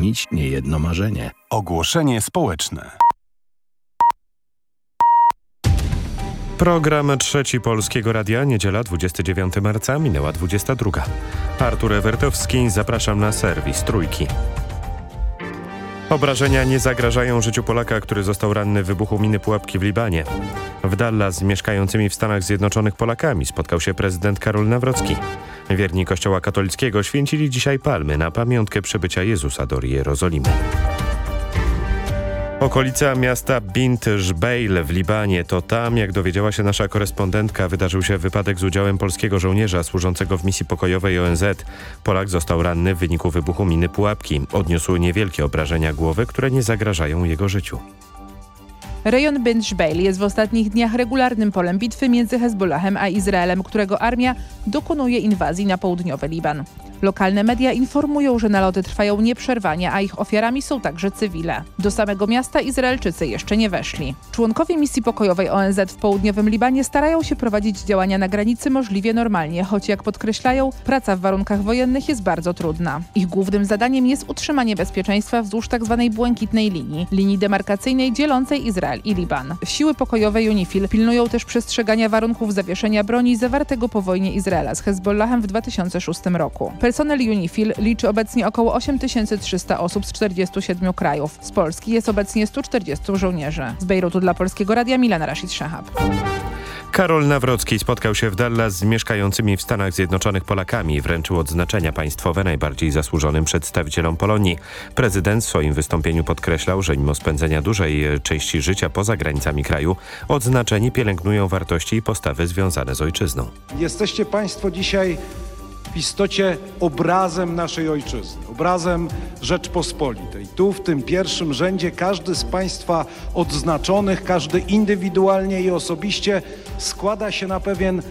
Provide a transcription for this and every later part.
spełnić niejedno marzenie. Ogłoszenie społeczne. Program Trzeci Polskiego Radia, niedziela 29 marca, minęła 22. Artur Ewertowski, zapraszam na serwis Trójki. Obrażenia nie zagrażają życiu Polaka, który został ranny w wybuchu miny Pułapki w Libanie. W Dallas z mieszkającymi w Stanach Zjednoczonych Polakami spotkał się prezydent Karol Nawrocki. Wierni Kościoła katolickiego święcili dzisiaj palmy na pamiątkę przybycia Jezusa do Jerozolimy. Okolica miasta Bint Jbeil w Libanie to tam, jak dowiedziała się nasza korespondentka, wydarzył się wypadek z udziałem polskiego żołnierza służącego w misji pokojowej ONZ. Polak został ranny w wyniku wybuchu miny pułapki. Odniósł niewielkie obrażenia głowy, które nie zagrażają jego życiu. Rejon Ben Jbeil jest w ostatnich dniach regularnym polem bitwy między Hezbollahem a Izraelem, którego armia dokonuje inwazji na południowy Liban. Lokalne media informują, że naloty trwają nieprzerwanie, a ich ofiarami są także cywile. Do samego miasta Izraelczycy jeszcze nie weszli. Członkowie misji pokojowej ONZ w południowym Libanie starają się prowadzić działania na granicy możliwie normalnie, choć jak podkreślają, praca w warunkach wojennych jest bardzo trudna. Ich głównym zadaniem jest utrzymanie bezpieczeństwa wzdłuż tzw. Tak błękitnej linii, linii demarkacyjnej dzielącej Izrael i Liban. Siły pokojowe UNIFIL pilnują też przestrzegania warunków zawieszenia broni zawartego po wojnie Izraela z Hezbollahem w 2006 roku. Personel UNIFIL liczy obecnie około 8300 osób z 47 krajów. Z Polski jest obecnie 140 żołnierzy. Z Bejrutu dla Polskiego Radia Milana Rashid Shahab. Karol Nawrocki spotkał się w Dallas z mieszkającymi w Stanach Zjednoczonych Polakami i wręczył odznaczenia państwowe najbardziej zasłużonym przedstawicielom Polonii. Prezydent w swoim wystąpieniu podkreślał, że mimo spędzenia dużej części życia poza granicami kraju, odznaczeni pielęgnują wartości i postawy związane z ojczyzną. Jesteście Państwo dzisiaj w istocie obrazem naszej ojczyzny, obrazem Rzeczpospolitej. Tu w tym pierwszym rzędzie każdy z Państwa odznaczonych, każdy indywidualnie i osobiście składa się na pewien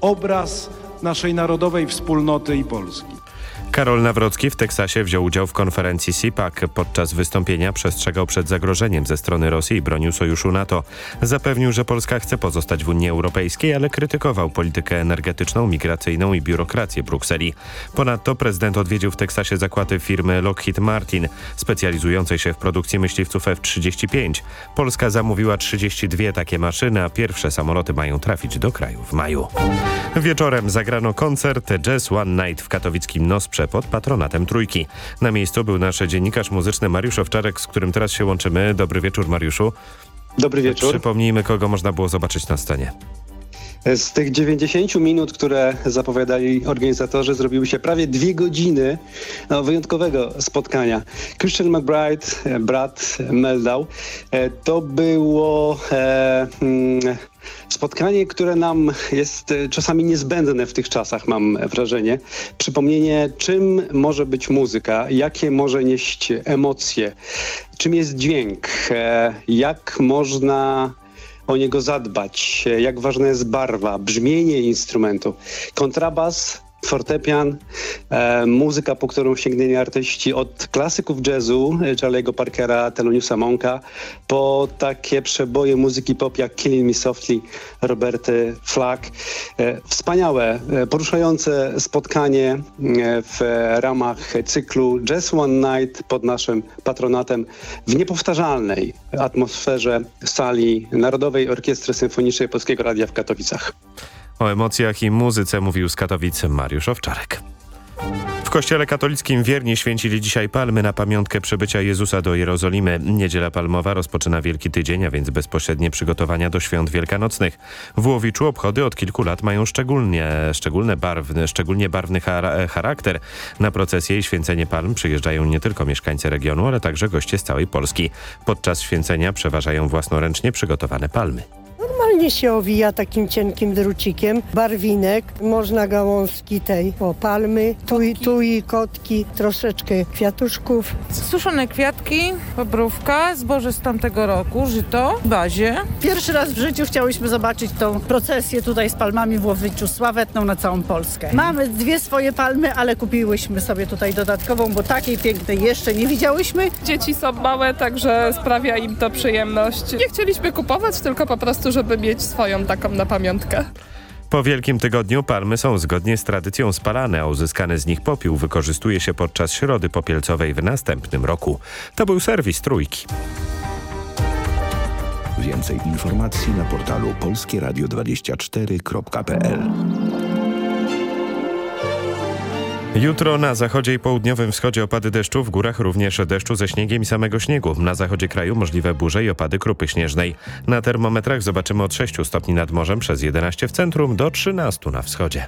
obraz naszej narodowej wspólnoty i Polski. Karol Nawrocki w Teksasie wziął udział w konferencji CIPAC. Podczas wystąpienia przestrzegał przed zagrożeniem ze strony Rosji i bronił sojuszu NATO. Zapewnił, że Polska chce pozostać w Unii Europejskiej, ale krytykował politykę energetyczną, migracyjną i biurokrację Brukseli. Ponadto prezydent odwiedził w Teksasie zakłady firmy Lockheed Martin, specjalizującej się w produkcji myśliwców F-35. Polska zamówiła 32 takie maszyny, a pierwsze samoloty mają trafić do kraju w maju. Wieczorem zagrano koncert Jazz One Night w katowickim Nosprze pod patronatem Trójki. Na miejscu był nasz dziennikarz muzyczny Mariusz Owczarek, z którym teraz się łączymy. Dobry wieczór Mariuszu. Dobry wieczór. Przypomnijmy, kogo można było zobaczyć na scenie. Z tych 90 minut, które zapowiadali organizatorzy, zrobiły się prawie dwie godziny no, wyjątkowego spotkania. Christian McBride, brat Meldau, e, to było... E, hmm, Spotkanie, które nam jest e, czasami niezbędne w tych czasach, mam wrażenie. Przypomnienie, czym może być muzyka, jakie może nieść emocje, czym jest dźwięk, e, jak można o niego zadbać, e, jak ważna jest barwa, brzmienie instrumentu. Kontrabas fortepian, e, muzyka, po którą sięgnęli artyści od klasyków jazzu, e, Charlie'ego Parkera, Theloniusa Monka, po takie przeboje muzyki pop jak Killing Me Softly, Roberty Flack. E, wspaniałe, e, poruszające spotkanie e, w ramach cyklu Jazz One Night pod naszym patronatem w niepowtarzalnej atmosferze sali Narodowej Orkiestry Symfonicznej Polskiego Radia w Katowicach. O emocjach i muzyce mówił z Katowic Mariusz Owczarek. W kościele katolickim wierni święcili dzisiaj palmy na pamiątkę przybycia Jezusa do Jerozolimy. Niedziela Palmowa rozpoczyna Wielki Tydzień, a więc bezpośrednie przygotowania do świąt wielkanocnych. W Łowiczu obchody od kilku lat mają szczególnie, szczególnie, barwny, szczególnie barwny charakter. Na procesję i święcenie palm przyjeżdżają nie tylko mieszkańcy regionu, ale także goście z całej Polski. Podczas święcenia przeważają własnoręcznie przygotowane palmy. Normalnie się owija takim cienkim drucikiem, barwinek, można gałązki tej, o palmy, tu i, tu i kotki, troszeczkę kwiatuszków. Suszone kwiatki, bobrówka, zboże z tamtego roku, żyto, w bazie. Pierwszy raz w życiu chciałyśmy zobaczyć tą procesję tutaj z palmami w Łowiczu, sławetną na całą Polskę. Mamy dwie swoje palmy, ale kupiłyśmy sobie tutaj dodatkową, bo takiej pięknej jeszcze nie widziałyśmy. Dzieci są małe, także sprawia im to przyjemność. Nie chcieliśmy kupować, tylko po prostu, żeby mieć swoją taką na pamiątkę. Po Wielkim Tygodniu palmy są zgodnie z tradycją spalane, a uzyskany z nich popiół wykorzystuje się podczas środy popielcowej w następnym roku. To był serwis Trójki. Więcej informacji na portalu polskieradio24.pl Jutro na zachodzie i południowym wschodzie opady deszczu, w górach również deszczu ze śniegiem i samego śniegu. Na zachodzie kraju możliwe burze i opady krupy śnieżnej. Na termometrach zobaczymy od 6 stopni nad morzem przez 11 w centrum do 13 na wschodzie.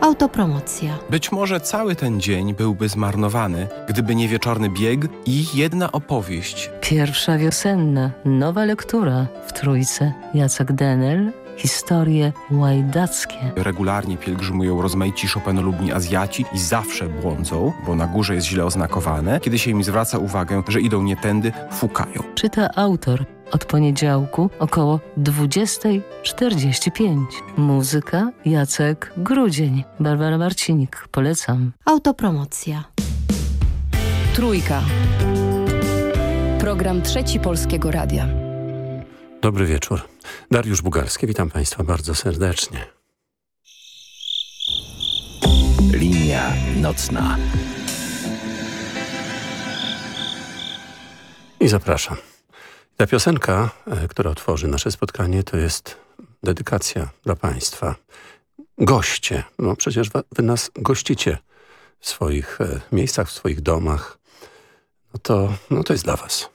Autopromocja. Być może cały ten dzień byłby zmarnowany, gdyby nie wieczorny bieg i jedna opowieść. Pierwsza wiosenna, nowa lektura w trójce. Jacek Denel, historie łajdackie. Regularnie pielgrzymują rozmaici Chopinolubni Azjaci i zawsze błądzą, bo na górze jest źle oznakowane. Kiedy się im zwraca uwagę, że idą nie tędy, fukają. Czyta autor od poniedziałku około 20.45. Muzyka Jacek Grudzień. Barbara Marcinik. Polecam. Autopromocja. Trójka. Program Trzeci Polskiego Radia. Dobry wieczór. Dariusz Bugalski, witam Państwa bardzo serdecznie. Linia nocna. I zapraszam. Ta piosenka, e, która otworzy nasze spotkanie, to jest dedykacja dla Państwa. Goście, no przecież Wy nas gościcie w swoich e, miejscach, w swoich domach. No to, no to jest dla Was.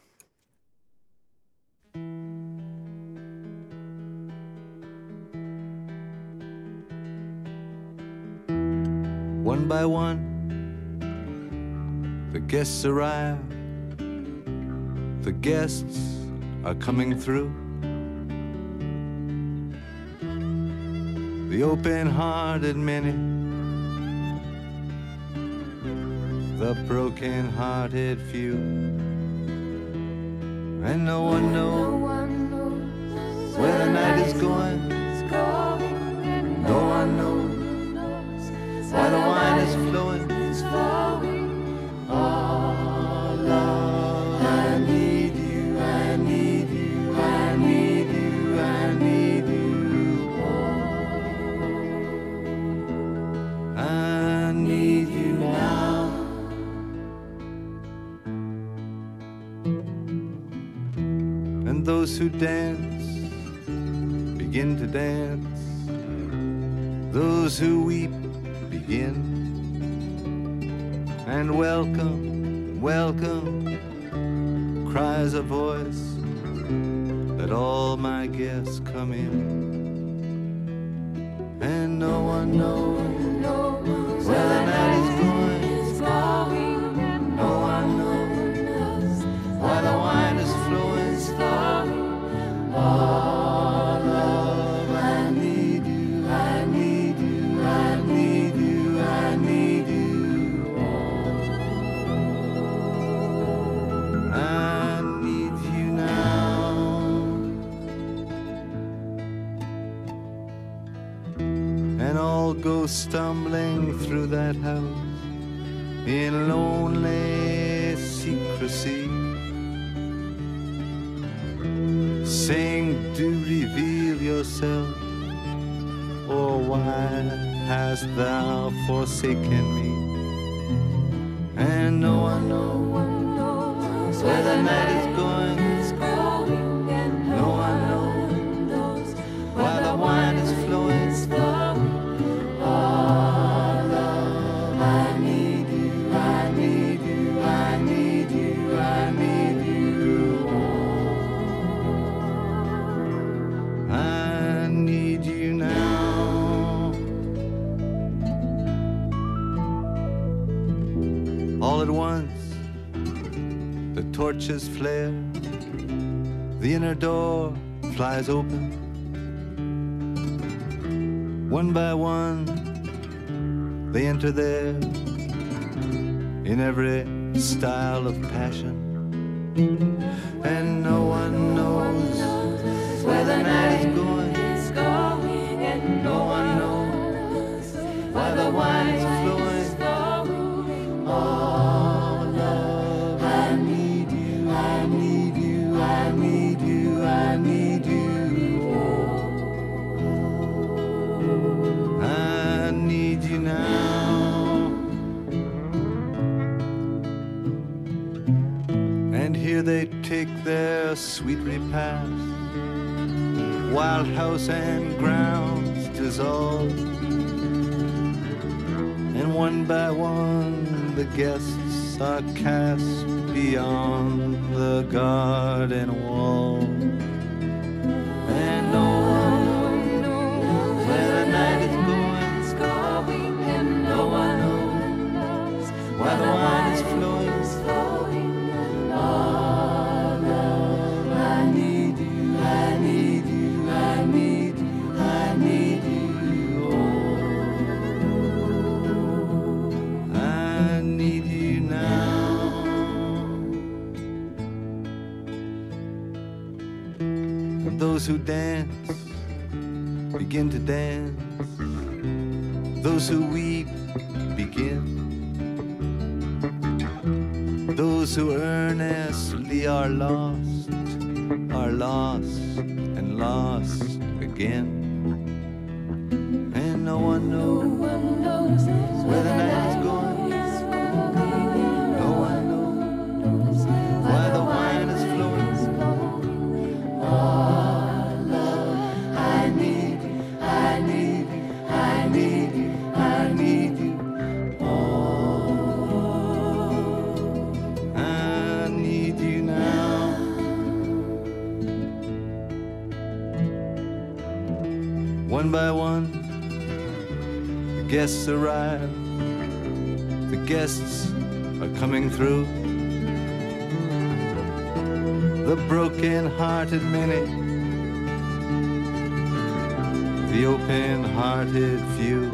One by one, the guests arrive. The guests are coming through. The open hearted many, the broken hearted few. And no one knows where the night is going. No one knows why the wine is flowing. Oh, Lord, I need you, I need you, I need you, I need you. Oh, I need you now. And those who dance begin to dance. Those who weep begin. And welcome, welcome, cries a voice. Let all my guests come in. And no one knows hast thou forsaken me? Torches flare, the inner door flies open. One by one, they enter there in every style of passion. And no one knows where the night is going. And no one knows why the wine repast. Wild house and grounds dissolve. And one by one the guests are cast beyond the garden wall. Who dance begin to dance. Those who weep begin. Those who earnestly are lost are lost and lost again. And no one knows guests arrive. The guests are coming through. The broken-hearted many, the open-hearted few,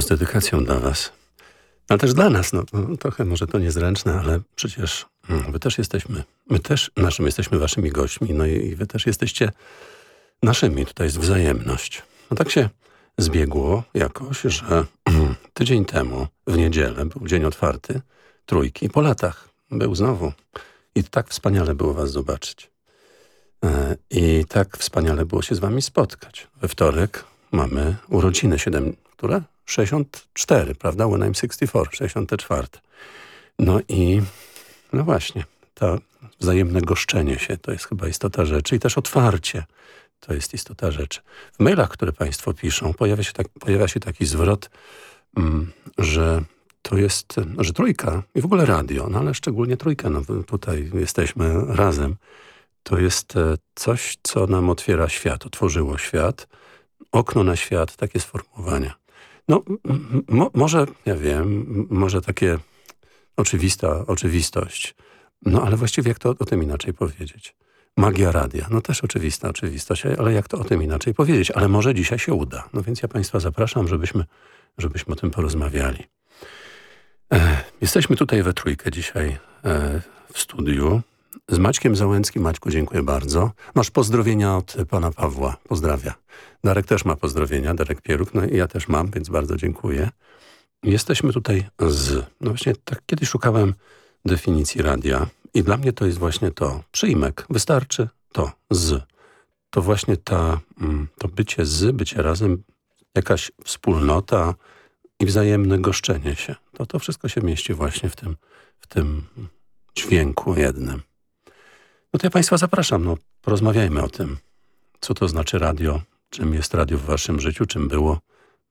z dedykacją dla was. Ale też dla nas, no, no trochę może to niezręczne, ale przecież mm, wy też jesteśmy, my też naszym jesteśmy waszymi gośćmi, no i, wy też jesteście naszymi, tutaj jest wzajemność. No tak się zbiegło jakoś, że tydzień temu, w niedzielę, był dzień otwarty, trójki, po latach był znowu. I tak wspaniale było was zobaczyć. E, I tak wspaniale było się z wami spotkać. We wtorek mamy urodziny 7, które? 64, prawda? When I'm 64, 64. No i no właśnie, to wzajemne goszczenie się to jest chyba istota rzeczy i też otwarcie to jest istota rzeczy. W mailach, które państwo piszą, pojawia się, tak, pojawia się taki zwrot, mm, że to jest, że trójka i w ogóle radio, no ale szczególnie trójka, no tutaj jesteśmy razem, to jest e, coś, co nam otwiera świat, otworzyło świat, okno na świat, takie sformułowania. No, mo, może, ja wiem, może takie oczywista oczywistość, no ale właściwie jak to o tym inaczej powiedzieć? Magia radia, no też oczywista oczywistość, ale jak to o tym inaczej powiedzieć? Ale może dzisiaj się uda. No więc ja państwa zapraszam, żebyśmy, żebyśmy o tym porozmawiali. E, jesteśmy tutaj we trójkę dzisiaj e, w studiu z Maćkiem Załęckim. Maćku, dziękuję bardzo. Masz pozdrowienia od pana Pawła. Pozdrawia. Darek też ma pozdrowienia, Darek Pieruk, no i ja też mam, więc bardzo dziękuję. Jesteśmy tutaj z... No właśnie tak kiedyś szukałem definicji radia i dla mnie to jest właśnie to. Przyjmek. Wystarczy to. Z. To właśnie ta, to bycie z, bycie razem, jakaś wspólnota i wzajemne goszczenie się. To, to wszystko się mieści właśnie w tym, w tym dźwięku jednym. No to ja Państwa zapraszam, no porozmawiajmy o tym, co to znaczy radio, czym jest radio w Waszym życiu, czym było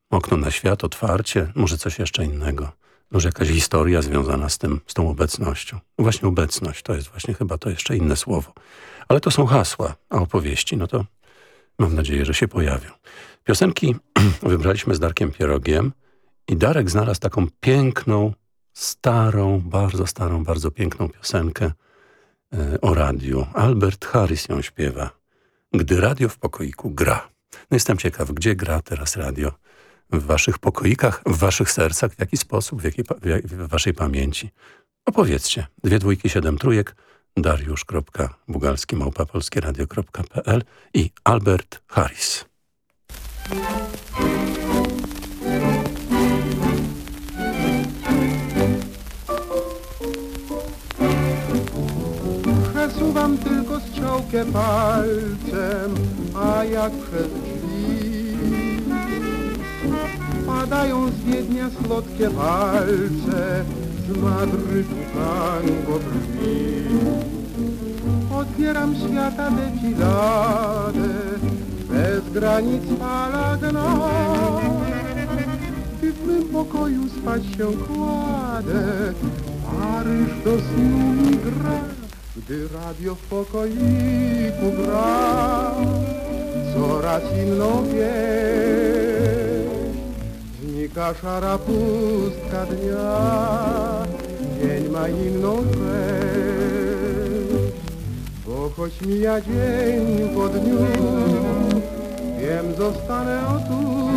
okno na świat, otwarcie, może coś jeszcze innego. Może jakaś historia związana z tym, z tą obecnością. No właśnie obecność, to jest właśnie chyba to jeszcze inne słowo. Ale to są hasła, a opowieści, no to mam nadzieję, że się pojawią. Piosenki wybraliśmy z Darkiem Pierogiem i Darek znalazł taką piękną, starą, bardzo starą, bardzo piękną piosenkę o radiu. Albert Harris ją śpiewa. Gdy radio w pokoiku gra. No jestem ciekaw, gdzie gra teraz radio? W waszych pokoikach, w waszych sercach, w jaki sposób, w, jakiej, w waszej pamięci? Opowiedzcie. Dwie dwójki, siedem trójek, dariusz.bugalski, małpapolskieradio.pl i Albert Harris. Strzałkę palcem, a jak przez drzwi Padają z Wiednia słodkie walce, z Madrytu tango brzmi. Otwieram świata defiladę, bez granic fala gna. I w mym pokoju spać się kładę, Paryż do snu mi gra, gdy radio w pokoiku gra. Coraz inną wieś, znika szara pustka dnia, dzień ma inną treść. Bo choć mija dzień po dniu, wiem zostanę o tu,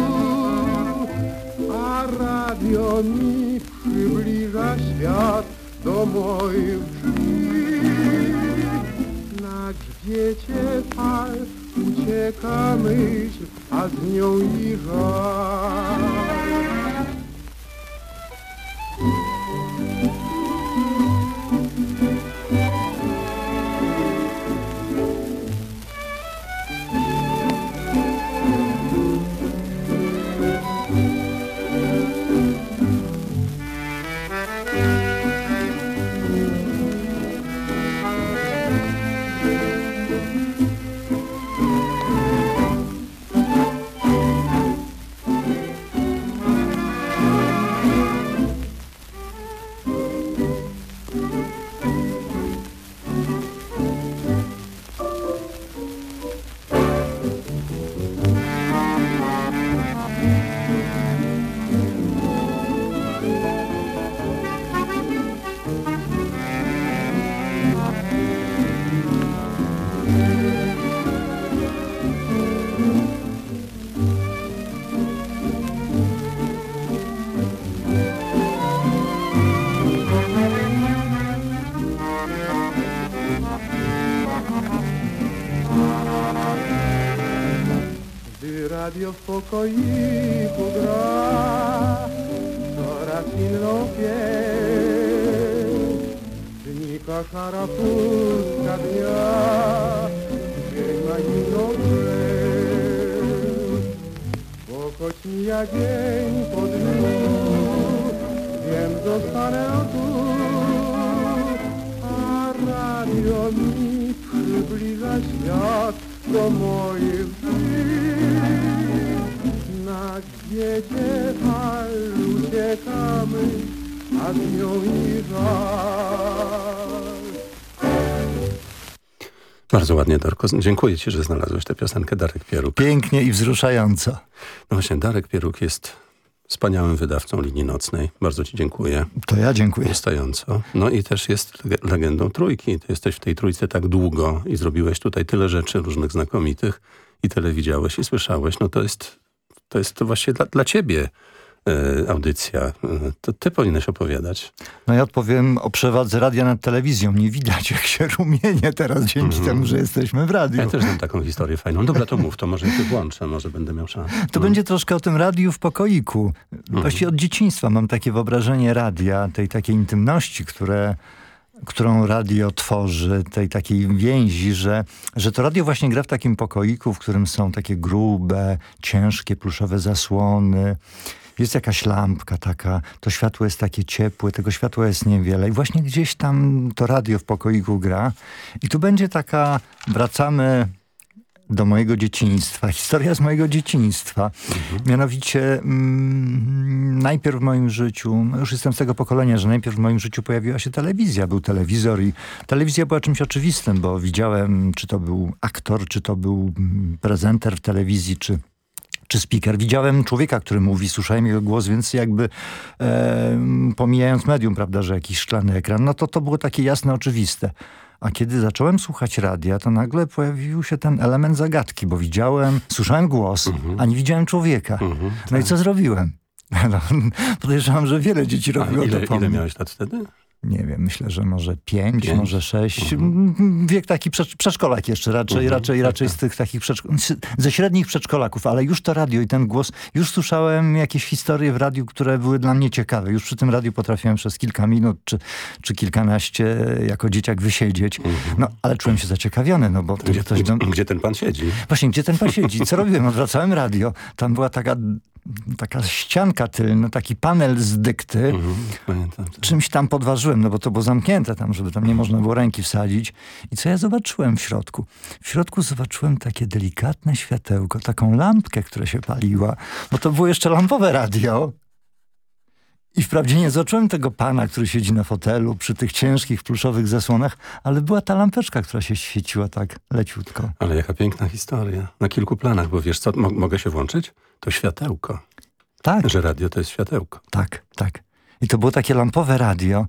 a radio mi przybliża świat do moich drzwi. Na grzbiecie fal ucieka myśl, a z nią i żal. Pokoiku gra Coraz inną pieśń Znika szara pustka dnia. Dzień ma inną Bo choć mija dzień po dniu Wiem, zostanę tu. A radio mi przybliża świat do moich drzwi. Na gwiecie fal uciekamy, a z nią i żal. Bardzo ładnie, Darko. Dziękuję Ci, że znalazłeś tę piosenkę Darek Pieruk. Pięknie i wzruszająco. No właśnie, Darek Pieruk jest wspaniałym wydawcą linii nocnej. Bardzo Ci dziękuję. To ja dziękuję. Wystająco. No i też jest lege- legendą trójki. Ty jesteś w tej trójce tak długo i zrobiłeś tutaj tyle rzeczy różnych znakomitych i tyle widziałeś i słyszałeś. No to jest, to jest właśnie dla, dla Ciebie e, audycja. E, to Ty powinieneś opowiadać. No ja odpowiem o przewadze radia nad telewizją. Nie widać jak się rumienie teraz dzięki Mhm. temu, że jesteśmy w radiu. Ja też znam taką historię fajną. Dobra, to mów, to może Ty włączę, może będę miał szansę. To No. będzie troszkę o tym radiu w pokoiku. Mhm. Właściwie od dzieciństwa mam takie wyobrażenie radia, tej takiej intymności, które, którą radio tworzy, tej takiej więzi, że, że to radio właśnie gra w takim pokoiku, w którym są takie grube, ciężkie, pluszowe zasłony. jest jakaś lampka taka, to światło jest takie ciepłe, tego światła jest niewiele i właśnie gdzieś tam to radio w pokoiku gra i tu będzie taka, wracamy do mojego dzieciństwa. Historia z mojego dzieciństwa. Mianowicie mm, najpierw w moim życiu, już jestem z tego pokolenia, że najpierw w moim życiu pojawiła się telewizja. Był telewizor i telewizja była czymś oczywistym, bo widziałem, czy to był aktor, czy to był mm, prezenter w telewizji, czy czy speaker. Widziałem człowieka, który mówi, słyszałem jego głos, więc jakby e, pomijając medium, prawda, że jakiś szklany ekran, no to to było takie jasne, oczywiste. A kiedy zacząłem słuchać radia, to nagle pojawił się ten element zagadki, bo widziałem, słyszałem głos, a nie widziałem człowieka. No i co zrobiłem? No, podejrzewam, że wiele dzieci A robiło ile, to po ile miałeś lat wtedy? Nie wiem, myślę, że może pięć, Pięć? może sześć. Mm, Wiek taki przedsz- przedszkolak jeszcze raczej, Mhm, raczej, raczej z tych takich ze średnich przedszkolaków, ale już to radio i ten głos, już słyszałem jakieś historie w radiu, które były dla mnie ciekawe. Już przy tym radiu potrafiłem przez kilka minut czy, czy kilkanaście jako dzieciak wysiedzieć. No, ale czułem się zaciekawiony, no bo Mhm. Gdzie, ktoś gdzie ten pan siedzi? Właśnie, gdzie ten pan siedzi? Co robiłem? Odwracałem radio. Tam była taka, taka ścianka tylna, taki panel z dykty. Mhm, Pamiętam. Czymś tam podważyłem, no bo to było zamknięte tam, żeby tam nie można było ręki wsadzić. I co ja zobaczyłem w środku? W środku zobaczyłem takie delikatne światełko, taką lampkę, która się paliła, bo to było jeszcze lampowe radio. I wprawdzie nie zobaczyłem tego pana, który siedzi na fotelu przy tych ciężkich, pluszowych zasłonach, ale była ta lampeczka, która się świeciła tak leciutko. Ale jaka piękna historia. Na kilku planach, bo wiesz co, mo mogę się włączyć? To światełko. Tak. Że radio to jest światełko. Tak, tak. I to było takie lampowe radio.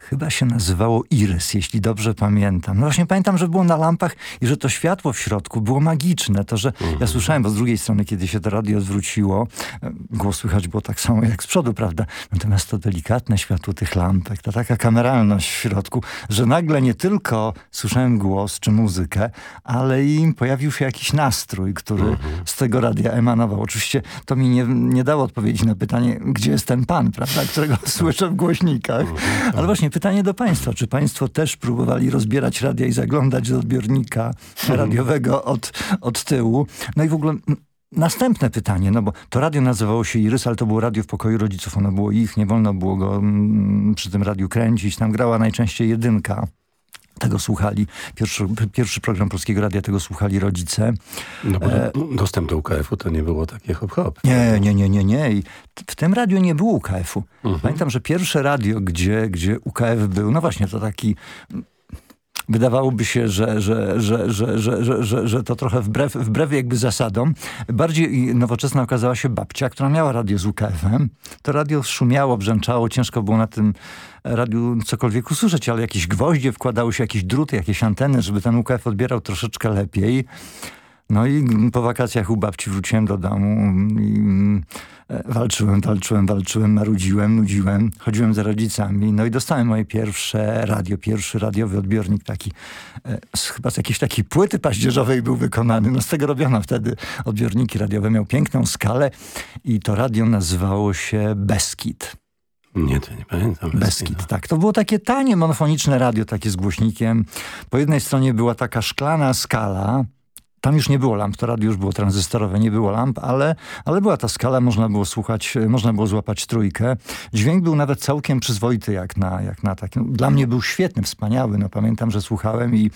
Chyba się nazywało Iris, jeśli dobrze pamiętam. No właśnie pamiętam, że było na lampach i że to światło w środku było magiczne. To, że ja słyszałem, bo z drugiej strony, kiedy się to radio zwróciło, e, głos słychać było tak samo jak z przodu, prawda? Natomiast to delikatne światło tych lampek, ta taka kameralność w środku, że nagle nie tylko słyszałem głos czy muzykę, ale i pojawił się jakiś nastrój, który z tego radia emanował. Oczywiście to mi nie, nie dało odpowiedzi na pytanie, gdzie jest ten pan, prawda, którego słyszę w głośnikach. Ale właśnie pytanie do państwa, czy państwo też próbowali rozbierać radia i zaglądać do odbiornika radiowego od, od tyłu? No i w ogóle... Następne pytanie, no bo to radio nazywało się Irys, ale to było radio w pokoju rodziców, ono było ich, nie wolno było go przy tym radiu kręcić. Tam grała najczęściej jedynka. Tego słuchali. Pierwszy, pierwszy program Polskiego Radia tego słuchali rodzice. No bo E, do, dostęp do UKF-u to nie było takie hop-hop. nie, nie, nie, nie, nie. I w tym radiu nie było UKF-u. Mhm. Pamiętam, że pierwsze radio, gdzie, gdzie UKF był, no właśnie, to taki... Wydawałoby się, że, że, że, że, że, że, że, że to trochę wbrew, wbrew jakby zasadom. Bardziej nowoczesna okazała się babcia, która miała radio z UKF-em. To radio szumiało, brzęczało, ciężko było na tym radiu cokolwiek usłyszeć, ale jakieś gwoździe wkładały się, jakieś druty, jakieś anteny, żeby ten UKF odbierał troszeczkę lepiej. No i po wakacjach u babci wróciłem do domu i e, walczyłem, walczyłem, walczyłem, marudziłem, nudziłem, chodziłem za rodzicami. No i dostałem moje pierwsze radio, pierwszy radiowy odbiornik taki, e, z, chyba z jakiejś takiej płyty paździerzowej był wykonany. No z tego robiono wtedy odbiorniki radiowe. Miał piękną skalę i to radio nazywało się Beskid. Nie, to nie pamiętam. Beskid, tak. To było takie tanie, monofoniczne radio, takie z głośnikiem. Po jednej stronie była taka szklana skala. Tam już nie było lamp, to radio już było tranzystorowe, nie było lamp, ale, ale była ta skala, można było słuchać, e, można było złapać trójkę. Dźwięk był nawet całkiem przyzwoity, jak na, jak na takim. Dla mnie był świetny, wspaniały. No, pamiętam, że słuchałem i,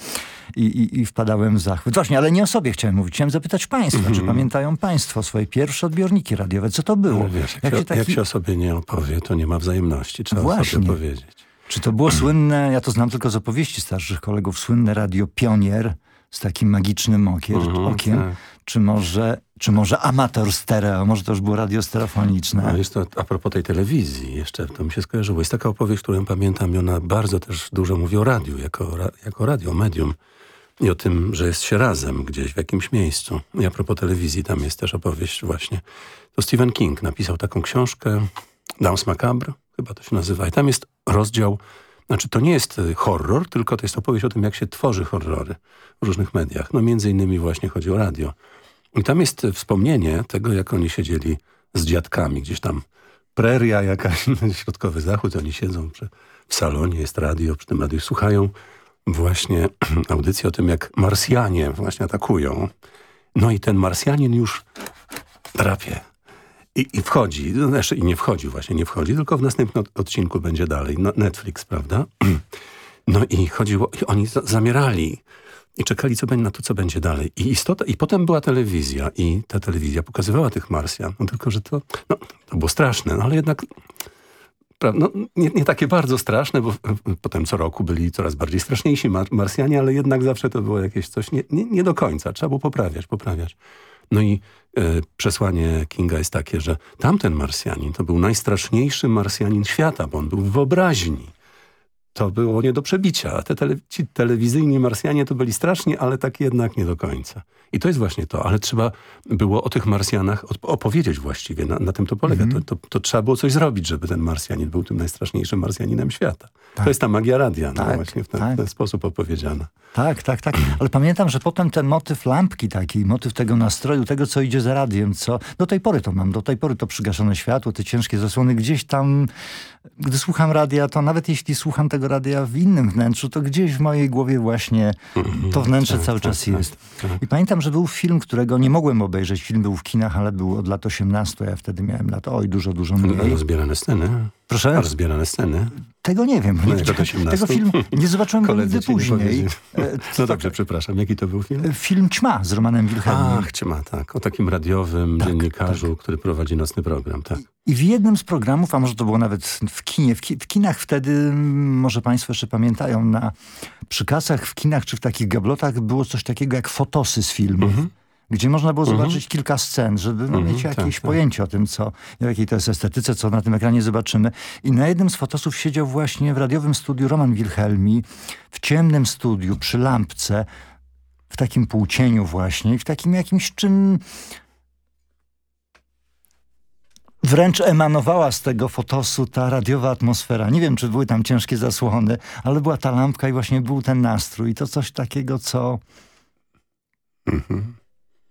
i, i, wpadałem w zachwyt. Właśnie, ale nie o sobie chciałem mówić. Chciałem zapytać państwa, czy pamiętają państwo swoje pierwsze odbiorniki radiowe? Co to było? No wiesz, jak, Jakie się, taki- jak się o sobie nie opowie, to nie ma wzajemności. Trzeba Właśnie. sobie powiedzieć. Czy to było słynne, ja to znam tylko z opowieści starszych kolegów, słynne radio Pionier z takim magicznym okiem, Mhm, okiem tak. czy, może, czy może amator stereo, może to już było radio stereofoniczne. No jest to a propos tej telewizji, jeszcze to mi się skojarzyło. Jest taka opowieść, którą pamiętam i ona bardzo też dużo mówi o radiu, jako, jako radio, medium. I o tym, że jest się razem gdzieś w jakimś miejscu. I a propos telewizji, tam jest też opowieść właśnie. To Stephen King napisał taką książkę Dance Macabre, chyba to się nazywa. I tam jest rozdział, znaczy to nie jest y, horror, tylko to jest opowieść o tym, jak się tworzy horrory w różnych mediach. No między innymi właśnie chodzi o radio. I tam jest y, wspomnienie tego, jak oni siedzieli z dziadkami gdzieś tam. Preria jakaś, środkowy zachód, oni siedzą przy, w salonie, jest radio, przy tym radiu słuchają właśnie audycję o tym, jak Marsjanie właśnie atakują. No i ten Marsjanin już drapie. I, I wchodzi, no, znaczy nie wchodzi właśnie, nie wchodzi, tylko w następnym od- odcinku będzie dalej. Netflix, prawda? No i chodziło, i oni za- zamierali i czekali co będzie, na to, co będzie dalej. I istota, i potem była telewizja i ta telewizja pokazywała tych Marsjan. No tylko, że to, no, to było straszne, no ale jednak no, nie, nie takie bardzo straszne, bo potem co roku byli coraz bardziej straszniejsi Mar Marsjanie, ale jednak zawsze to było jakieś coś nie, nie, nie do końca. Trzeba było poprawiać, poprawiać. No i e, przesłanie Kinga jest takie, że tamten Marsjanin to był najstraszniejszy Marsjanin świata, bo on był w wyobraźni. To było nie do przebicia, a te tele, ci telewizyjni Marsjanie to byli straszni, ale tak jednak nie do końca. I to jest właśnie to, ale trzeba było o tych Marsjanach op- opowiedzieć właściwie, na, na tym to polega. To, to, to trzeba było coś zrobić, żeby ten Marsjanin był tym najstraszniejszym Marsjaninem świata. To jest ta magia radia, no Tak, właśnie w ten, w ten sposób opowiedziana. Tak, tak, tak. Ale pamiętam, że potem ten motyw lampki taki, motyw tego nastroju, tego, co idzie za radiem, co do tej pory to mam, do tej pory to przygaszone światło, te ciężkie zasłony, gdzieś tam, gdy słucham radia, to nawet jeśli słucham tego radia w innym wnętrzu, to gdzieś w mojej głowie właśnie to wnętrze tak, cały tak, czas tak, jest. I pamiętam, że był film, którego nie mogłem obejrzeć. Film był w kinach, ale był od lat 18, ja wtedy miałem lat, oj, dużo, dużo mniej. Rozbierane sceny. Proszę? Rozbierane sceny. Tego nie wiem. No, Nie jak od widziałem- 18? tego filmu nie zobaczyłem go Koledzy nigdy później. E, No dobrze, przepraszam. Jaki to był film? Film Ćma z Romanem Wilhelmem. Ach, Ćma, tak. O takim radiowym dziennikarzu, który prowadzi nocny program, tak. I w jednym z programów, a może to było nawet w kinie, w, ki w kinach wtedy, może państwo jeszcze pamiętają, na przy kasach w kinach czy w takich gablotach było coś takiego jak fotosy z filmów. Gdzie można było Mhm. zobaczyć kilka scen, żeby no, Mhm, mieć tak, jakieś tak. pojęcie o tym, co, jakiej to jest estetyce, co na tym ekranie zobaczymy. I na jednym z fotosów siedział właśnie w radiowym studiu Roman Wilhelmi, w ciemnym studiu, przy lampce, w takim półcieniu właśnie, w takim jakimś czym wręcz emanowała z tego fotosu ta radiowa atmosfera. Nie wiem, czy były tam ciężkie zasłony, ale była ta lampka i właśnie był ten nastrój. I to coś takiego, co...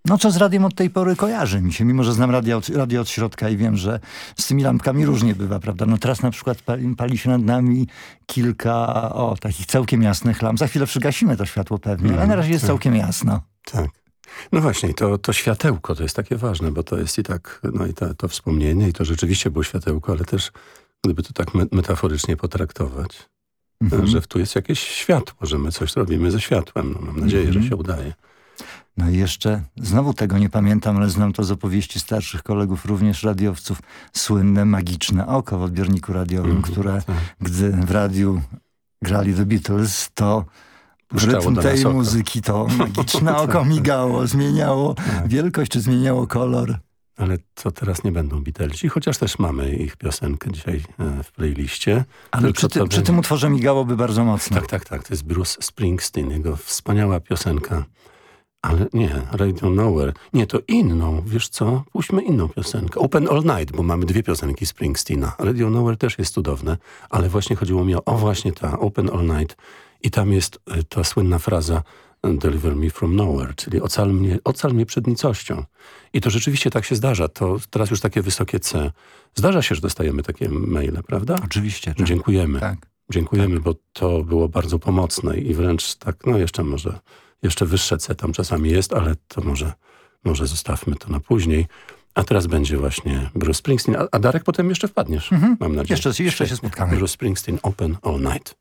No co z radiem od tej pory kojarzy mi się, mimo że znam radio od, radio od środka i wiem, że z tymi lampkami różnie bywa, prawda? No teraz na przykład pali, pali się nad nami kilka, o, takich całkiem jasnych lamp. Za chwilę przygasimy to światło pewnie, ale na razie jest tak. całkiem jasno. Tak. No właśnie, to, to światełko to jest takie ważne, bo to jest i tak, no i ta, to wspomnienie, i to rzeczywiście było światełko, ale też, gdyby to tak me metaforycznie potraktować, Mhm. że tu jest jakieś światło, że my coś robimy ze światłem. No, mam nadzieję, Mhm. że się udaje. No i jeszcze, znowu tego nie pamiętam, ale znam to z opowieści starszych kolegów, również radiowców, słynne magiczne oko w odbiorniku radiowym, Mhm, które gdy w radiu grali The Beatles, to rytm tej oko. muzyki to magiczne oko Tak. migało, zmieniało wielkość czy zmieniało kolor. Ale to teraz nie będą Beatlesi, chociaż też mamy ich piosenkę dzisiaj e, w playliście. Ale przy, ty, przy będzie- tym utworze migałoby bardzo mocno. Tak, tak, tak. To jest Bruce Springsteen, jego wspaniała piosenka. Ale nie, Radio Nowhere. Nie, to inną. Wiesz co? Puśćmy inną piosenkę. Open All Night, bo mamy dwie piosenki Springsteena. Radio Nowhere też jest cudowne, ale właśnie chodziło mi o, o właśnie ta Open All Night. I tam jest y, ta słynna fraza Deliver me from nowhere, czyli ocal mnie, ocal mnie przed nicością. I to rzeczywiście tak się zdarza. To teraz już takie wysokie C. Zdarza się, że dostajemy takie maile, prawda? Oczywiście. Dziękujemy. Tak. Dziękujemy, bo to było bardzo pomocne i wręcz tak, no jeszcze może, jeszcze wyższe C tam czasami jest, ale to może, może zostawmy to na później. A teraz będzie właśnie Bruce Springsteen, a, a Darek potem jeszcze wpadniesz, mam nadzieję. Jeszcze- jeszcze się spotkamy. Bruce Springsteen, Open All Night.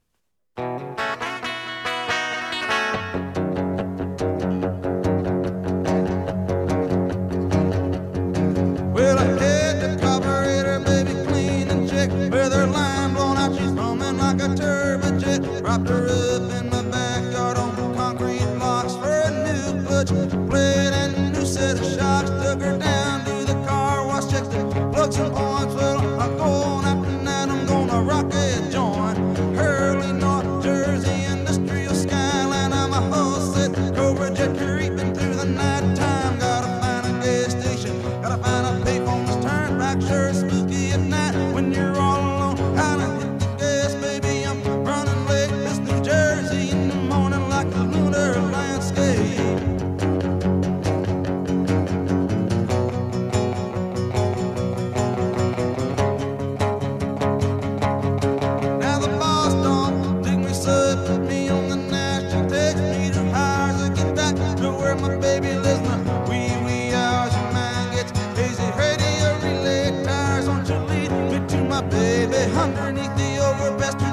Baby, underneath the overvested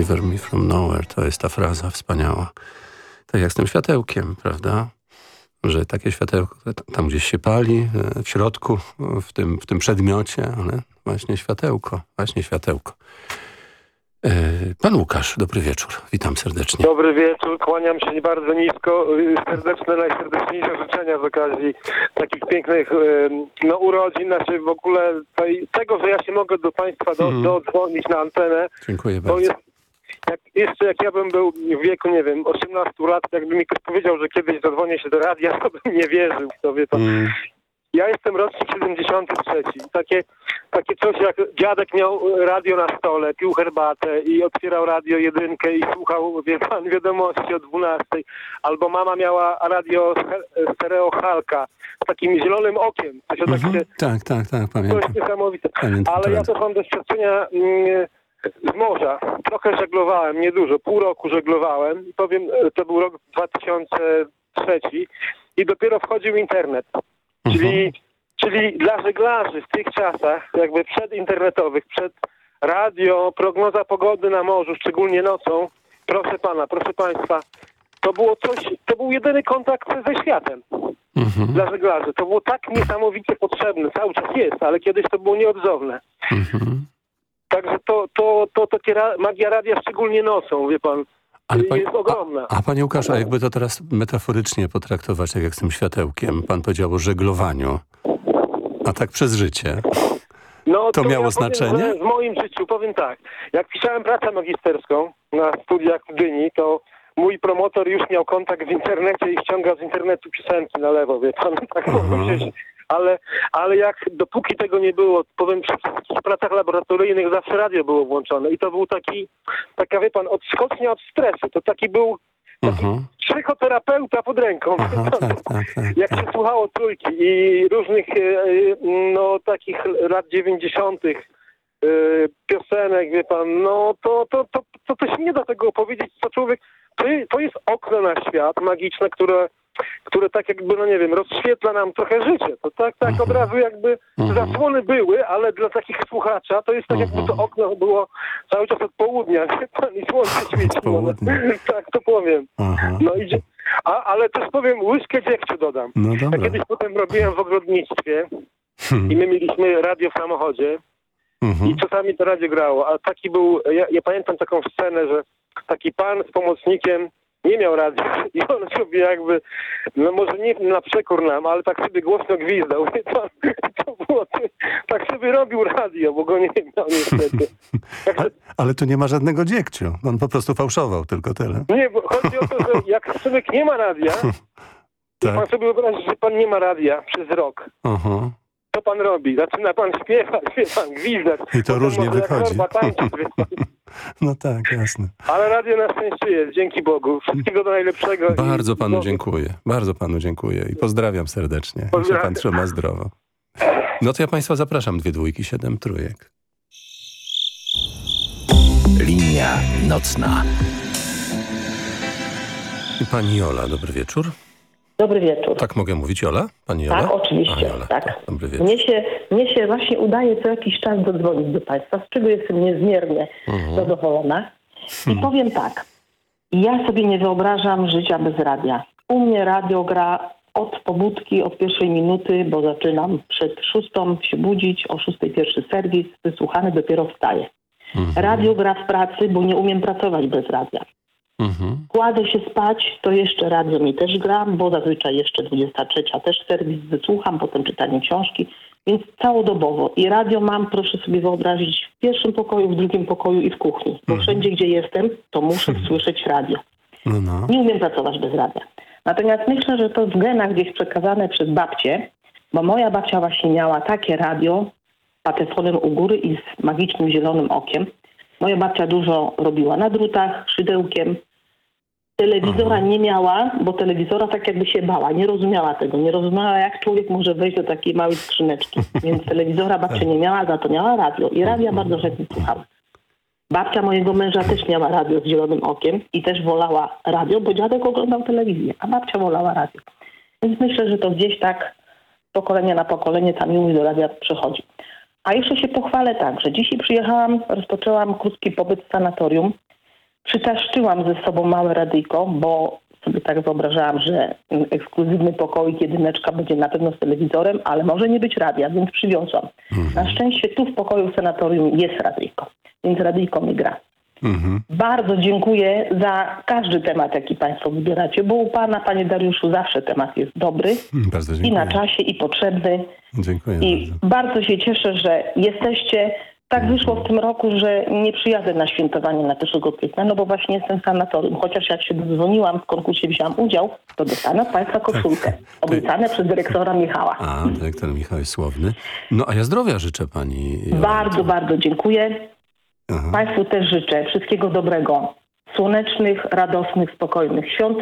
Deliver Me From Nowhere to jest ta fraza wspaniała. Tak jak z tym światełkiem, prawda? Że takie światełko tam gdzieś się pali, e, w środku, e, w tym, w tym przedmiocie, ale właśnie światełko, właśnie światełko. E, Pan Łukasz, dobry wieczór. Witam serdecznie. Dobry wieczór, kłaniam się bardzo nisko. Y, Serdeczne, najserdeczniejsze życzenia z okazji takich pięknych no, urodzin, znaczy w ogóle tej, tego, że ja się mogę do Państwa do, Mhm. dodzwonić na antenę. Dziękuję To bardzo. jest, jak, jeszcze jak ja bym był w wieku, nie wiem, 18 lat, jakby mi ktoś powiedział, że kiedyś zadzwonię się do radia, to bym nie wierzył w to. Mm. Ja jestem rocznik 73. Takie, takie coś jak dziadek miał radio na stole, pił herbatę i otwierał radio jedynkę i słuchał, wie pan, wiadomości o 12. Albo mama miała radio ste- stereo Halka z takim zielonym okiem. To się tak Mhm. się, Tak, tak, tak, to pamiętam. jest niesamowite. Pamiętam Ale to ja też mam doświadczenia mm, z morza. Trochę żeglowałem, niedużo, pół roku żeglowałem. Powiem, e, to był rok 2003 i dopiero wchodził internet. Czyli, czyli dla żeglarzy w tych czasach, jakby przedinternetowych, przed radio, prognoza pogody na morzu, szczególnie nocą, proszę pana, proszę państwa, to było coś, to był jedyny kontakt ze światem Mhm. dla żeglarzy. To było tak niesamowicie potrzebne, cały czas jest, ale kiedyś to było nieodzowne. Mhm. Także to, to, to takie ra- magia radia, szczególnie nocą, wie pan, Ale pan- jest ogromna. A panie Łukasz, a jakby to teraz metaforycznie potraktować, tak jak z tym światełkiem, pan powiedział o żeglowaniu, a tak przez życie. No, To miało ja znaczenie? Powiem, że w moim życiu powiem tak. Jak pisałem pracę magisterską na studiach w Gdyni, to mój promotor już miał kontakt w internecie i ściągał z internetu piosenki na lewo, wie pan, tak mogło się. Ale, ale jak dopóki tego nie było, powiem przy pracach laboratoryjnych zawsze radio było włączone i to był taki, taka wie pan, odskocznia od stresu. To taki był Mhm. psychoterapeuta pod ręką. Aha, tak, tak, tak. Jak się słuchało trójki i różnych e, e, no takich lat dziewięćdziesiątych e, piosenek, wie pan, no to, to, to, to, to się nie da tego opowiedzieć, co człowiek, to jest okno na świat magiczne, które, które tak jakby, no nie wiem, rozświetla nam trochę życie. To tak, tak od razu jakby Mhm. zasłony były, ale dla takich słuchacza to jest tak jakby to okno było cały czas od południa, i słońce świeci. No, tak to powiem. Aha. No idzie. A, ale też powiem, łyżkę dziegciu dodam. No Ja kiedyś potem robiłem w ogrodnictwie i my mieliśmy radio w samochodzie Mhm. i czasami to radio grało, a taki był, ja, ja pamiętam taką scenę, że taki pan z pomocnikiem nie miał radia i on sobie jakby, no może nie na przekór nam, ale tak sobie głośno gwizdał. Pan, to było, tak sobie robił radio, bo go nie miał niestety. Ale, ale tu nie ma żadnego dziegciu. On po prostu fałszował, tylko tyle. Nie, bo chodzi o to, że jak człowiek nie ma radia, Tak. pan sobie wyobrazi, że pan nie ma radia przez rok. Co pan robi? Zaczyna pan śpiewać, wie pan, gwizdać. I to Potem różnie wychodzi. Tańczyć. No tak, jasne. Ale radio na szczęście jest, dzięki Bogu. Wszystkiego do najlepszego. Bardzo panu no, dziękuję. Bardzo panu dziękuję i pozdrawiam serdecznie. Niech się Pozdrawiam. pan trzyma zdrowo. No to ja państwa zapraszam. Dwie dwójki, siedem trójek. Linia nocna. Pani Jola, dobry wieczór. Dobry wieczór. Tak mogę mówić Jola? Pani Jola? Tak, oczywiście. A, Jola, tak. Dobry wieczór. Mnie się, mnie się właśnie udaje co jakiś czas dodzwonić do Państwa, z czego jestem niezmiernie Mhm. zadowolona. I Hmm. powiem tak. Ja sobie nie wyobrażam życia bez radia. U mnie radio gra od pobudki, od pierwszej minuty, bo zaczynam przed szóstą się budzić, o szóstej pierwszy serwis, wysłuchany dopiero wstaję. Mhm. Radio gra w pracy, bo nie umiem pracować bez radia. Mhm. Kładę się spać, to jeszcze radio mi też gram, bo zazwyczaj jeszcze 23 też serwis wysłucham, potem czytanie książki, więc całodobowo. I radio mam, proszę sobie wyobrazić, w pierwszym pokoju, w drugim pokoju i w kuchni. Bo wszędzie, gdzie jestem, to muszę słyszeć radio. No, no. Nie umiem pracować bez radia. Natomiast myślę, że to w genach gdzieś przekazane przez babcię, bo moja babcia właśnie miała takie radio z patefonem u góry i z magicznym zielonym okiem. Moja babcia dużo robiła na drutach, szydełkiem. Telewizora nie miała, bo telewizora tak jakby się bała, nie rozumiała tego, nie rozumiała jak człowiek może wejść do takiej małej skrzyneczki. Więc telewizora babcia nie miała, za to miała radio i radia bardzo chętnie słuchała. Babcia mojego męża też miała radio z zielonym okiem i też wolała radio, bo dziadek oglądał telewizję, a babcia wolała radio. Więc myślę, że to gdzieś tak z pokolenia na pokolenie ta miłość do radia przechodzi. A jeszcze się pochwalę tak, że dzisiaj przyjechałam, rozpoczęłam krótki pobyt w sanatorium. Przytaszczyłam ze sobą małe radyjko, bo sobie tak wyobrażałam, że ekskluzywny pokoik, jedyneczka będzie na pewno z telewizorem, ale może nie być radia, więc przywiozłam. Na szczęście tu w pokoju w sanatorium jest radyjko, więc radyjko mi gra. Mhm. Bardzo dziękuję za każdy temat, jaki Państwo wybieracie, bo u Pana, Panie Dariuszu, zawsze temat jest dobry Bardzo i dziękuję. na czasie, i potrzebny. Dziękuję I bardzo. bardzo się cieszę, że jesteście. Tak wyszło w tym roku, że nie przyjadę na świętowanie na 1 kwietnia, no bo właśnie jestem w sanatorium. Chociaż jak się dodzwoniłam, w konkursie wzięłam udział, to dostanę od Państwa koszulkę. Obiecane przez dyrektora Michała. A, dyrektor Michał jest słowny. No a ja zdrowia życzę pani. Jolo. Bardzo, bardzo dziękuję. Państwu też życzę wszystkiego dobrego. Słonecznych, radosnych, spokojnych świąt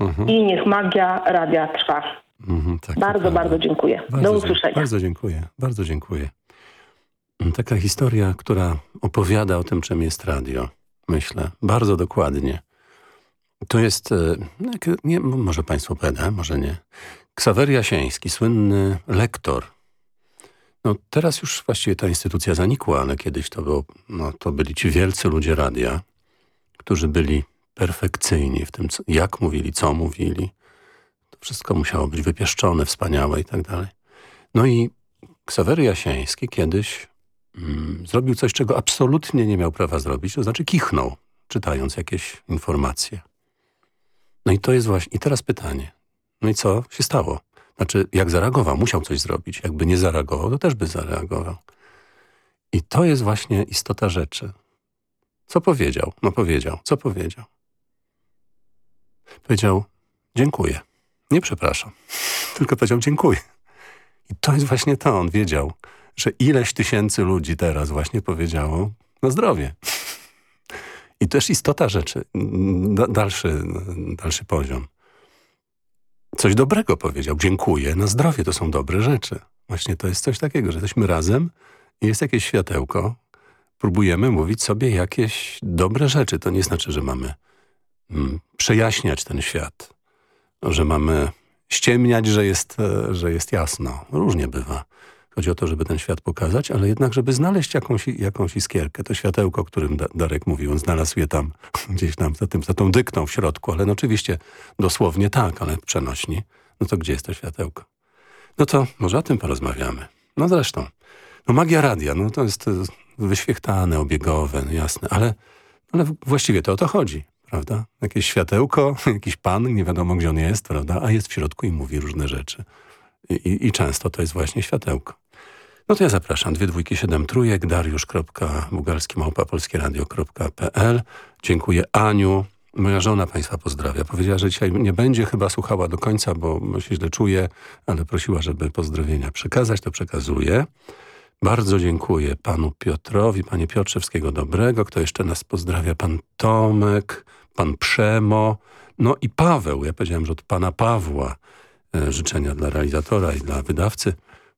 Mhm. i niech magia radia trwa. Mhm, tak, bardzo, bardzo dziękuję. Bardzo Do usłyszenia. Bardzo dziękuję, bardzo dziękuję. Taka historia, która opowiada o tym, czym jest radio, myślę, bardzo dokładnie. To jest, e, nie, może Państwu będę, może nie. Ksawery Jasieński, słynny lektor. No teraz już właściwie ta instytucja zanikła, ale kiedyś to, było, no, to byli ci wielcy ludzie radia, którzy byli perfekcyjni w tym, jak mówili, co mówili. To wszystko musiało być wypieszczone, wspaniałe i tak dalej. No i Ksawery Jasiński kiedyś zrobił coś, czego absolutnie nie miał prawa zrobić, to znaczy kichnął, czytając jakieś informacje. No i to jest właśnie, i teraz pytanie. No i co się stało? Znaczy, jak zareagował, musiał coś zrobić. Jakby nie zareagował, to też by zareagował. I to jest właśnie istota rzeczy. Co powiedział? No powiedział. Co powiedział? Powiedział, dziękuję. Nie przepraszam. Tylko powiedział dziękuję. I to jest właśnie to. On wiedział, że ileś tysięcy ludzi teraz właśnie powiedziało na zdrowie. I też istota rzeczy. Da, dalszy, dalszy poziom. Coś dobrego powiedział. Dziękuję. Na zdrowie to są dobre rzeczy. Właśnie to jest coś takiego, że jesteśmy razem i jest jakieś światełko. Próbujemy mówić sobie jakieś dobre rzeczy. To nie znaczy, że mamy mm, przejaśniać ten świat. Że mamy ściemniać, że jest, e, że jest jasno. Różnie bywa. Chodzi o to, żeby ten świat pokazać, ale jednak, żeby znaleźć jakąś, jakąś iskierkę. To światełko, o którym Da- Darek mówił, on znalazł je tam, gdzieś tam, za, tym, za tą dykną w środku, ale no oczywiście dosłownie tak, ale przenośni. No to gdzie jest to światełko? No to może o tym porozmawiamy. No zresztą, no magia radia, no to jest e, wyświechtane, obiegowe, no jasne, ale, ale właściwie to o to chodzi, prawda? Jakieś światełko, jakiś pan, nie wiadomo gdzie on jest, prawda? A jest w środku i mówi różne rzeczy. I, i, i często to jest właśnie światełko. No to ja zapraszam. Dwie dwójki, siedem trójek, dariusz.bugalski.małpa.polskieradio.pl Dziękuję Aniu. Moja żona Państwa pozdrawia. Powiedziała, że dzisiaj nie będzie chyba słuchała do końca, bo się źle czuje, ale prosiła, żeby pozdrowienia przekazać, to przekazuję. Bardzo dziękuję panu Piotrowi, panie Piotrze, wszystkiego dobrego. Kto jeszcze nas pozdrawia? Pan Tomek, pan Przemo, no i Paweł. Ja powiedziałem, że od pana Pawła e, życzenia dla realizatora i dla wydawcy.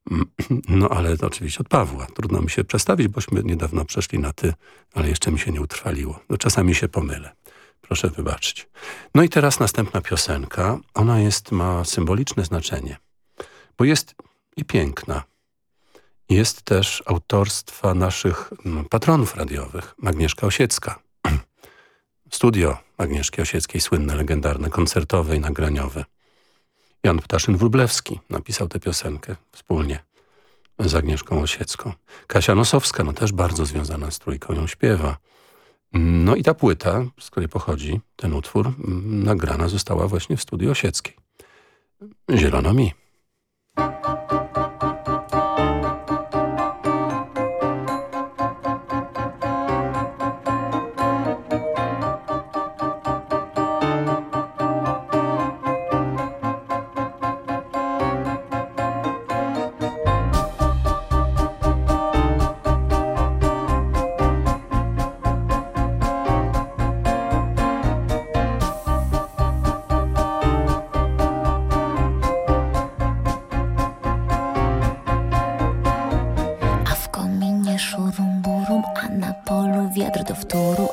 No ale to oczywiście od Pawła. Trudno mi się przestawić, bośmy niedawno przeszli na ty, ale jeszcze mi się nie utrwaliło. No czasami się pomylę. Proszę wybaczyć. No i teraz następna piosenka. Ona jest, ma symboliczne znaczenie, bo jest i piękna. Jest też autorstwa naszych mm, patronów radiowych, Agnieszka Osiecka. Studio Agnieszki Osieckiej, słynne, legendarne, koncertowe i nagraniowe. Jan Ptaszyn-Wróblewski napisał tę piosenkę wspólnie z Agnieszką Osiecką. Kasia Nosowska, no też bardzo związana z trójką, ją śpiewa. No i ta płyta, z której pochodzi ten utwór, mm, nagrana została właśnie w studiu Osieckiej. Zielono mi. в Тору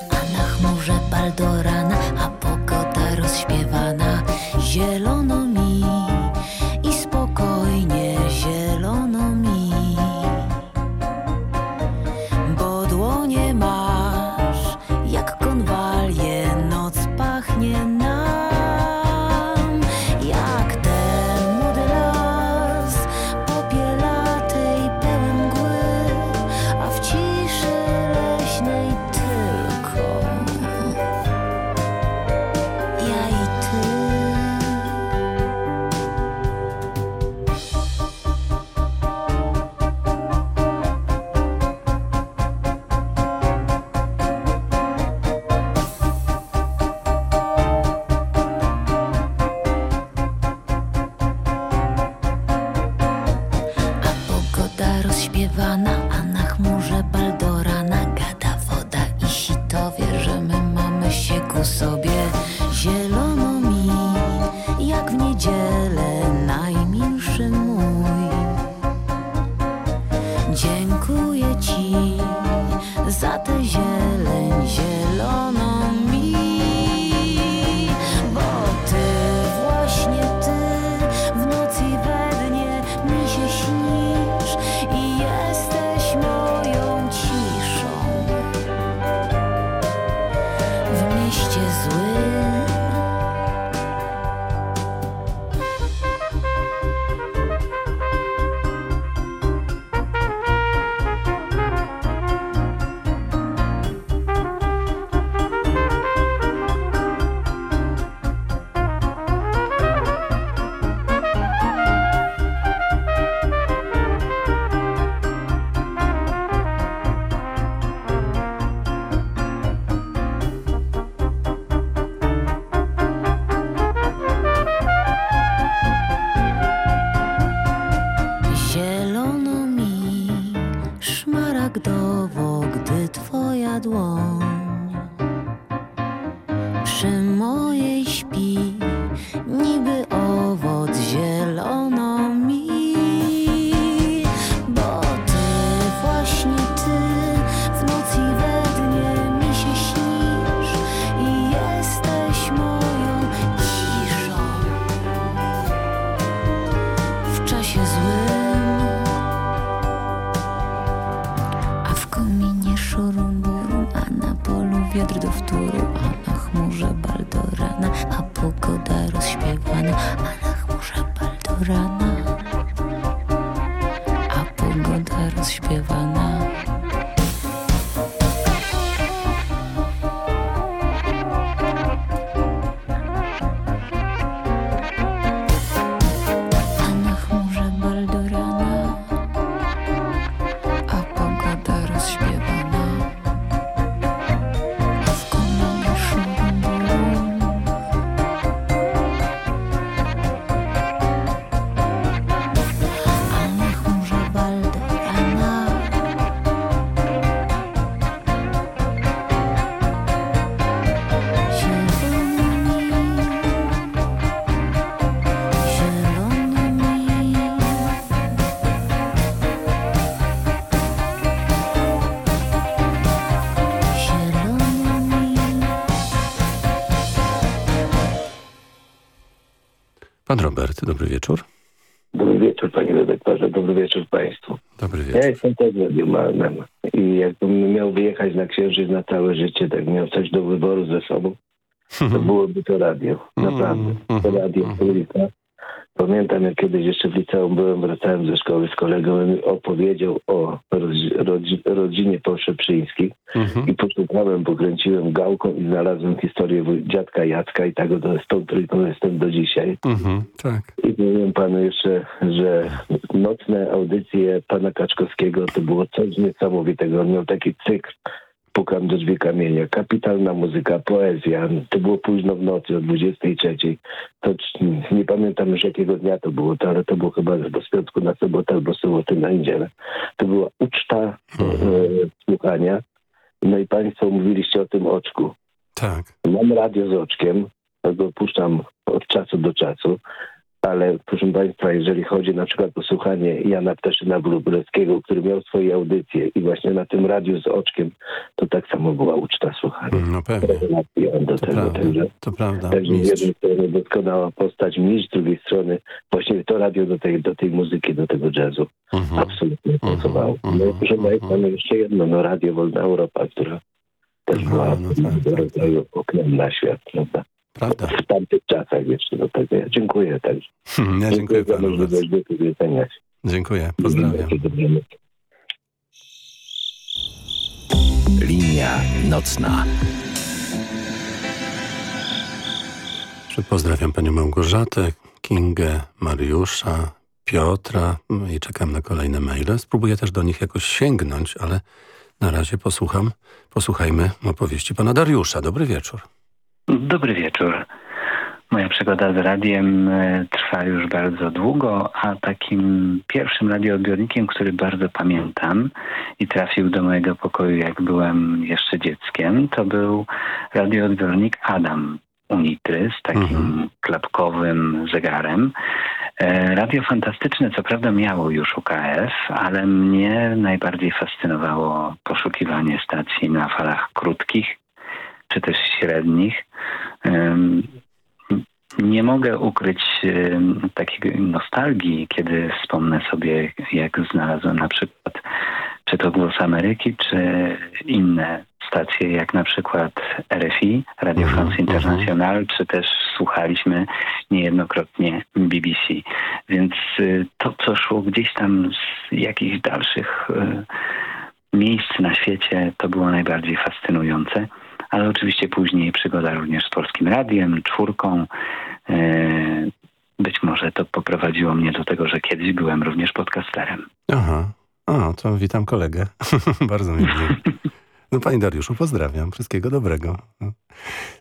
Robert, dobry wieczór. Dobry wieczór panie redaktorze, dobry wieczór państwu. Dobry wieczór. Ja jestem też radiomanem i jakbym miał wyjechać na księżyc na całe życie, tak miał coś do wyboru ze sobą, to byłoby to radio. Naprawdę. To radio trójka. Pamiętam jak kiedyś jeszcze w liceum byłem, wracałem ze szkoły z kolegą i opowiedział o rodzi- rodzi- rodzinie Porszeprzyńskich i poszukałem, pokręciłem gałką i znalazłem historię dziadka Jacka i tak oto z tą trójką jestem do dzisiaj. Mhm, tak. I powiem panu jeszcze, że nocne audycje pana Kaczkowskiego to było coś niesamowitego. On miał taki cykl Pukam do drzwi kamienia. Kapitalna muzyka, poezja. To było późno w nocy o 23. To nie pamiętam już jakiego dnia to było, to, ale to było chyba albo z piątku na sobotę, albo z soboty na niedzielę. To była uczta e, słuchania. No i państwo mówiliście o tym oczku. Tak. Mam radio z oczkiem, go puszczam od czasu do czasu, ale proszę Państwa, jeżeli chodzi na przykład o słuchanie Jana Ptaszyna Wróblewskiego, który miał swoje audycje i właśnie na tym radiu z oczkiem, to tak samo była uczta słuchania. No pewnie. Do To tego, prawda, także, to prawda. także z jednej strony doskonała postać, mistrz, z drugiej strony właśnie to radio do tej, do tej muzyki, do tego jazzu Mhm. absolutnie pasowało. No i proszę Państwa, no jeszcze jedno, no Radio Wolna Europa, która też była pewnego rodzaju oknem na świat, prawda? Prawda. W tamtych czasach jeszcze do tego. Ja dziękuję także. Hmm, ja dziękuję za panu możliwość wypowiedzenia się. Dziękuję, pozdrawiam. Linia nocna. Pozdrawiam panią Małgorzatę, Kingę, Mariusza, Piotra no i czekam na kolejne maile. Spróbuję też do nich jakoś sięgnąć, ale na razie posłucham, posłuchajmy opowieści pana Dariusza. Dobry wieczór. Dobry wieczór. Moja przygoda z radiem e, trwa już bardzo długo, a takim pierwszym radioodbiornikiem, który bardzo pamiętam i trafił do mojego pokoju, jak byłem jeszcze dzieckiem, to był radioodbiornik Adam Unitry z takim klapkowym zegarem. E, Radio fantastyczne co prawda miało już UKF, ale mnie najbardziej fascynowało poszukiwanie stacji na falach krótkich czy też średnich. Nie mogę ukryć takiej nostalgii, kiedy wspomnę sobie, jak znalazłem na przykład czy to Głos Ameryki, czy inne stacje, jak na przykład RFI, Radio France International, czy też słuchaliśmy niejednokrotnie BBC. Więc y, to, co szło gdzieś tam z jakichś dalszych y, miejsc na świecie, to było najbardziej fascynujące. Ale oczywiście później przygoda również z Polskim Radiem, czwórką. y, Być może to poprowadziło mnie do tego, że kiedyś byłem również podcasterem. Aha, o, to witam kolegę. Bardzo mi miło. No panie Dariuszu, pozdrawiam. Wszystkiego dobrego.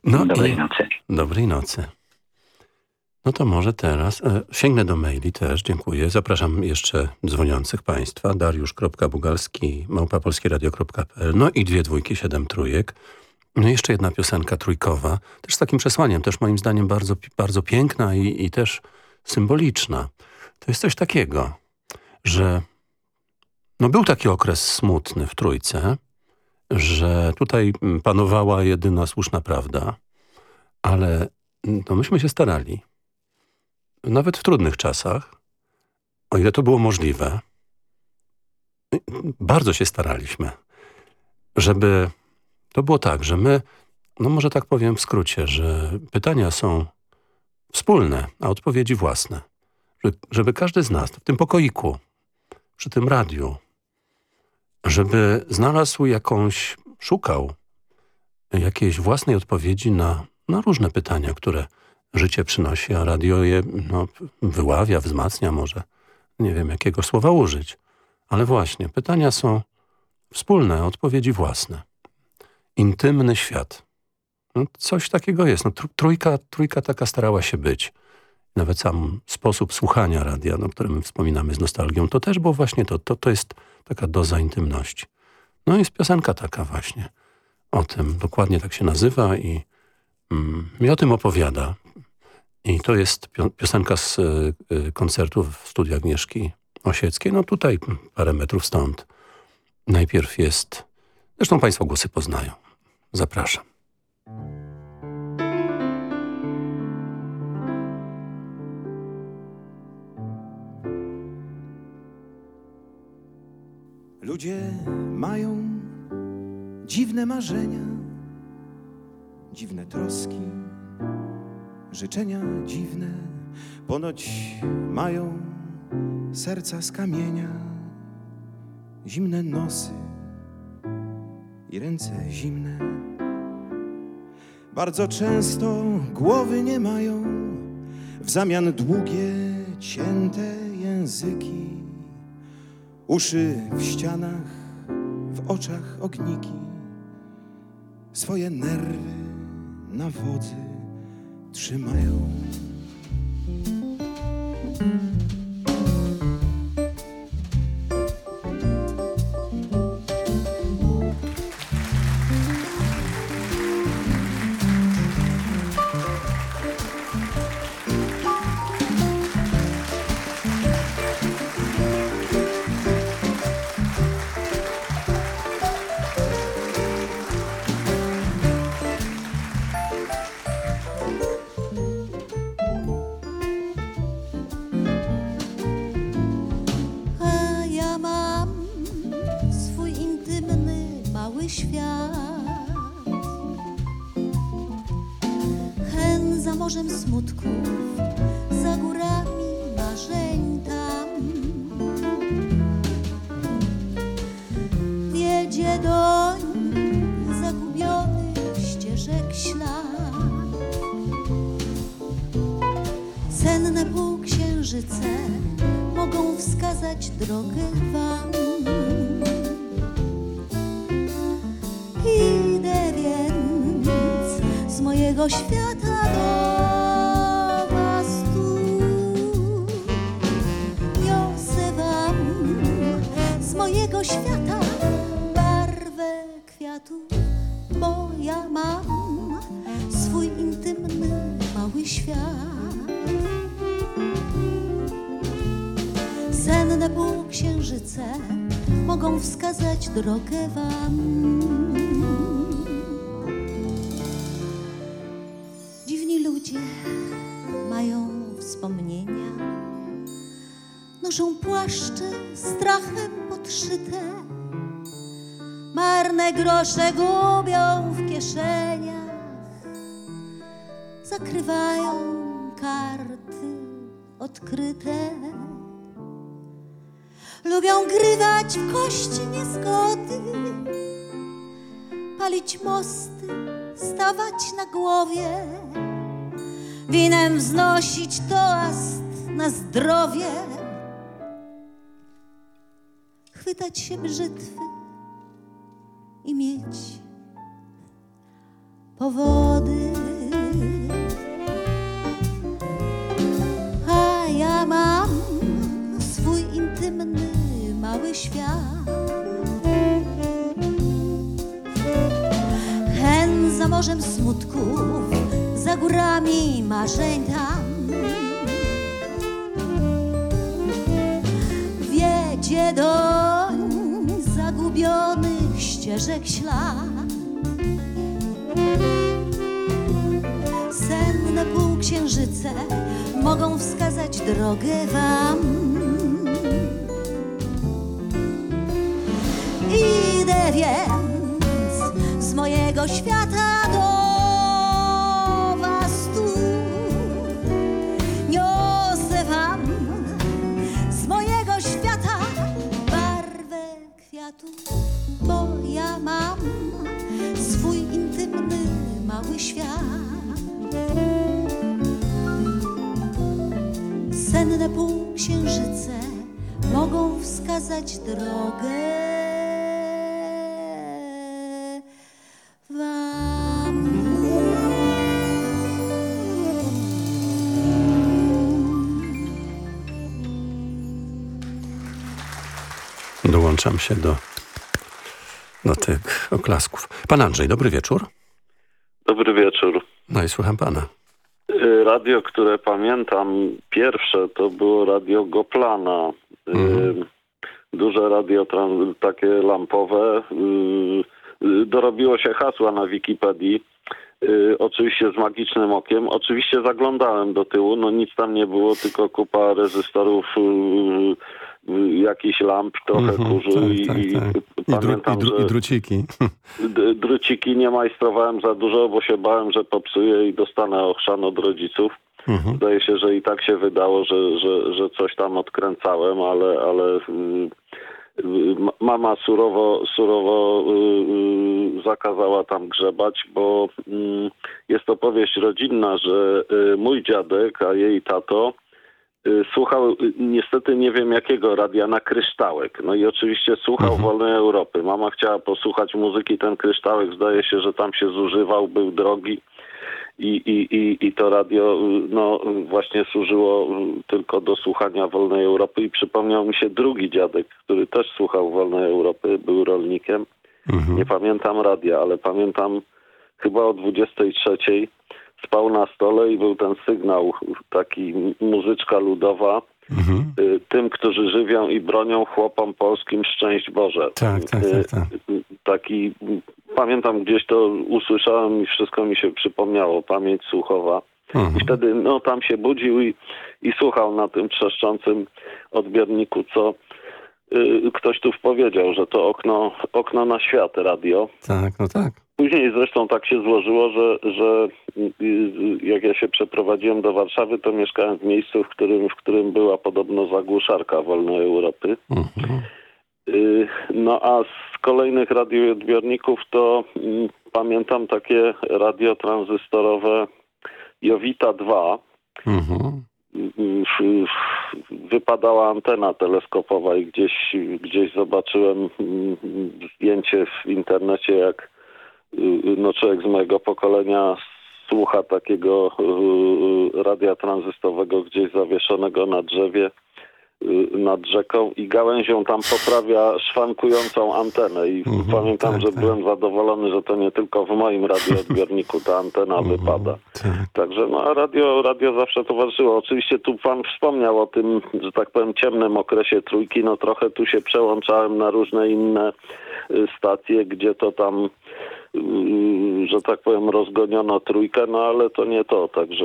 No Dobrej i... nocy. Dobrej nocy. No to może teraz e, sięgnę do maili też, dziękuję. Zapraszam jeszcze dzwoniących państwa. Dariusz.bugalski, małpapolskieradio.pl No i dwie dwójki, siedem trójek. No jeszcze jedna piosenka trójkowa, też z takim przesłaniem, też moim zdaniem bardzo, bardzo piękna i, i też symboliczna. To jest coś takiego, że no był taki okres smutny w Trójce, że tutaj mm, panowała jedyna słuszna prawda, ale no myśmy się starali. Nawet w trudnych czasach, o ile to było możliwe, y, bardzo się staraliśmy, żeby to było tak, że my, no może tak powiem w skrócie, że pytania są wspólne, a odpowiedzi własne. Że- Żeby każdy z nas w tym pokoiku, przy tym radiu, żeby znalazł jakąś, szukał jakiejś własnej odpowiedzi na, na różne pytania, które życie przynosi, a radio je no, wyławia, wzmacnia może. Nie wiem, jakiego słowa użyć. Ale właśnie, pytania są wspólne, odpowiedzi własne. Intymny świat. No, coś takiego jest. No, tr- trójka, trójka taka starała się być. Nawet sam sposób słuchania radia, no, o którym wspominamy z nostalgią, to też było właśnie to. To, to jest taka doza intymności. No jest piosenka taka właśnie o tym. Dokładnie tak się nazywa i, mm, o tym opowiada. I to jest pio- piosenka z y, koncertu w studiu Agnieszki Osieckiej. No tutaj parę metrów stąd. Najpierw jest... Zresztą państwo głosy poznają. Zapraszam. Ludzie mają dziwne marzenia, dziwne troski, życzenia dziwne. Ponoć mają serca z kamienia, zimne nosy i ręce zimne. Bardzo często głowy nie mają, w zamian długie, cięte języki, uszy w ścianach, w oczach ogniki, swoje nerwy na wodzy trzymają. Senne półksiężyce mogą wskazać drogę wam. Dziwni ludzie mają wspomnienia, noszą płaszcze strachem podszyte, marne grosze gubią w kieszeniach, zakrywają karty odkryte. Lubią grywać w kości niezgody, palić mosty, stawać na głowie, winem wznosić toast na zdrowie, chwytać się brzytwy i mieć powody. A ja mam mały świat. Hen za morzem smutków, za górami marzeń tam. Wiedzie doń zagubionych ścieżek ślad. Senne półksiężyce mogą wskazać drogę wam. Idę więc z mojego świata do was tu. Niosę wam z mojego świata barwę kwiatu, bo ja mam swój intymny, mały świat. Senne półksiężyce mogą wskazać drogę Dołączam się do, do tych oklasków. Pan Andrzej, dobry wieczór. Dobry wieczór. No i słucham pana. Y, Radio, które pamiętam pierwsze, to było radio Goplana. Y, Duże radio takie lampowe. Y, Dorobiło się hasła na Wikipedii. Y, Oczywiście z magicznym okiem. Oczywiście zaglądałem do tyłu, no nic tam nie było, tylko kupa rezystorów y, jakichś lamp, trochę Mhm, kurzu tak, i, tak, i tak. I, dru, pamiętam, i, dru, I druciki. druciki nie majstrowałem za dużo, bo się bałem, że popsuję i dostanę ochrzan od rodziców. Mhm. Zdaje się, że i tak się wydało, że, że, że coś tam odkręcałem, ale, ale y, ma- mama surowo, surowo y, y, zakazała tam grzebać, bo y, jest to powieść rodzinna, że mój dziadek, a jej tato słuchał y, niestety nie wiem jakiego radia na kryształek. No i oczywiście słuchał Wolnej Europy. Mama chciała posłuchać muzyki, ten kryształek zdaje się, że tam się zużywał, był drogi i, i, i, i to radio y, no, y, właśnie służyło y, tylko do słuchania Wolnej Europy i przypomniał mi się drugi dziadek, który też słuchał Wolnej Europy, był rolnikiem. Nie pamiętam radia, ale pamiętam chyba o 23 spał na stole i był ten sygnał taki muzyczka ludowa y, tym, którzy żywią i bronią chłopom polskim szczęść Boże. Tak, tak, Y, tak, tak. Taki, pamiętam gdzieś to usłyszałem i wszystko mi się przypomniało, pamięć słuchowa. Mhm. I wtedy no, tam się budził i, i słuchał na tym trzeszczącym odbiorniku, co y, ktoś tu powiedział, że to okno, okno na świat radio. Tak, no tak. Później zresztą tak się złożyło, że, że jak ja się przeprowadziłem do Warszawy, to mieszkałem w miejscu, w którym, w którym była podobno zagłuszarka Wolnej Europy. Y, No a z kolejnych radioodbiorników to mm, pamiętam takie radio tranzystorowe Jowita 2. Mhm. Mm, Wypadała antena teleskopowa i gdzieś, gdzieś zobaczyłem mm, zdjęcie w internecie, jak no człowiek z mojego pokolenia słucha takiego y, radia tranzystowego gdzieś zawieszonego na drzewie y, nad rzeką i gałęzią tam poprawia szwankującą antenę i pamiętam, że byłem zadowolony, że to nie tylko w moim radioodbiorniku ta antena wypada. Także no, a radio, radio zawsze towarzyszyło. Oczywiście tu pan wspomniał o tym, że tak powiem, ciemnym okresie trójki. No trochę tu się przełączałem na różne inne y, stacje, gdzie to tam, y, że tak powiem, rozgoniono trójkę, no ale to nie to. Także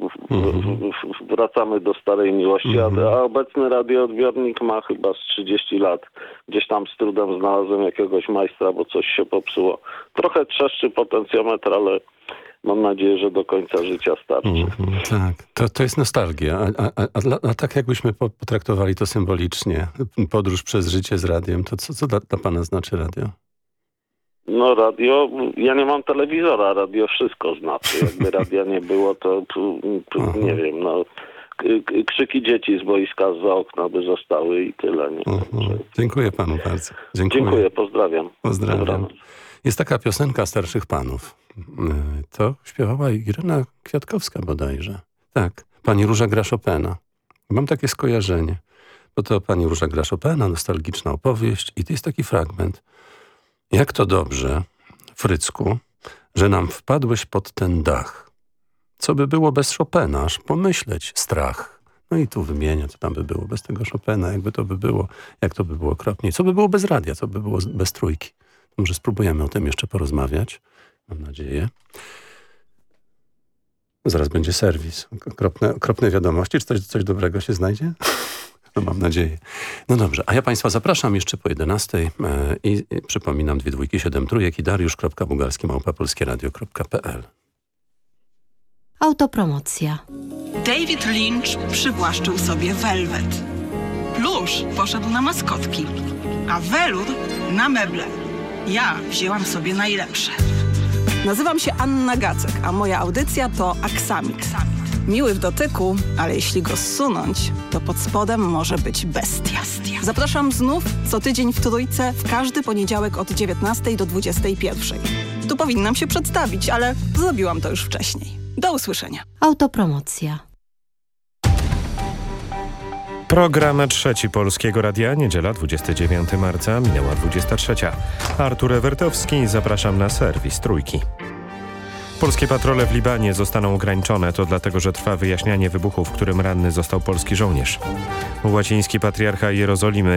w, wracamy do starej miłości. A, a obecny radioodbiornik ma chyba z 30 lat. Gdzieś tam z trudem znalazłem jakiegoś majstra, bo coś się popsuło. Trochę trzeszczy potencjometr, ale mam nadzieję, że do końca życia starczy. Mhm, tak, to, to jest nostalgia. A, a, a, a, tak jakbyśmy po- potraktowali to symbolicznie, podróż przez życie z radiem, to co, co dla, dla pana znaczy radio? No radio, ja nie mam telewizora, radio wszystko znaczy. Jakby radia nie było, to, nie wiem, no krzyki dzieci z boiska za okna by zostały i tyle. Nie? Dziękuję panu bardzo. Dziękuję. Dziękuję, pozdrawiam. Pozdrawiam. Dobranoc. Jest taka piosenka starszych panów. Yy, To śpiewała Irena Kwiatkowska bodajże. Tak, pani Róża gra Chopina. Mam takie skojarzenie, bo to pani Róża gra Chopina, nostalgiczna opowieść i to jest taki fragment. Jak to dobrze, Frycku, że nam wpadłeś pod ten dach. Co by było bez Chopina, aż pomyśleć strach. No i tu wymienia, co tam by było bez tego Chopina, jakby to by było, jak to by było okropnie. Co by było bez radia, co by było bez trójki. Może spróbujemy o tym jeszcze porozmawiać, mam nadzieję. Zaraz będzie serwis. Okropne, okropne wiadomości. Czy coś, coś dobrego się znajdzie? No mam nadzieję. No dobrze, a ja Państwa zapraszam jeszcze po 11 e, i, i przypominam dwie dwójki, siedem trójek i dariusz.bugalski małpapolskieradio.pl Autopromocja. David Lynch przywłaszczył sobie Velvet. Plusz poszedł na maskotki, a Velur na meble. Ja wzięłam sobie najlepsze. Nazywam się Anna Gacek, a moja audycja to Aksamit. Miły w dotyku, ale jeśli go zsunąć, to pod spodem może być bestia. Zapraszam znów co tydzień w Trójce w każdy poniedziałek od 19 do 21. Tu powinnam się przedstawić, ale zrobiłam to już wcześniej. Do usłyszenia. Autopromocja. Program trzeci Polskiego Radia, niedziela 29 marca, minęła 23. Artur Ewertowski, zapraszam na serwis Trójki. Polskie patrole w Libanie zostaną ograniczone, to dlatego, że trwa wyjaśnianie wybuchu, w którym ranny został polski żołnierz. Łaciński patriarcha Jerozolimy